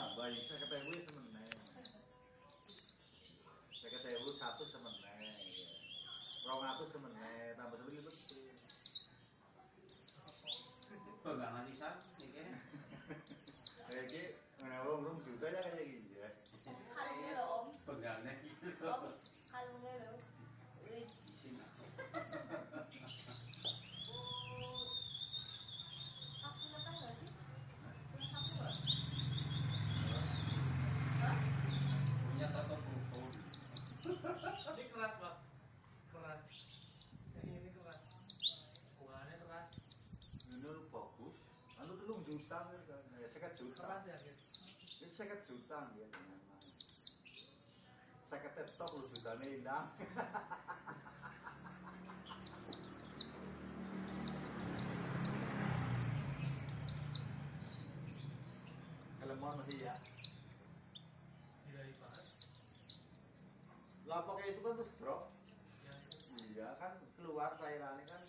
nambah saya ketahui semenai saya ketahui satu semenai rong aku semenai tambah semeneng itu pegangan isan ini kayak ini menawa belum juga ya kayak gini ya. Kalungnya loh om. Pegangnya om kalungnya loh. ini sekat juta ya dengan sekat tetap lu juta nih hilang kalau mau masih ya. Tidak dibahas. lah itu kan terus drop Ya, iya kan keluar cairannya kan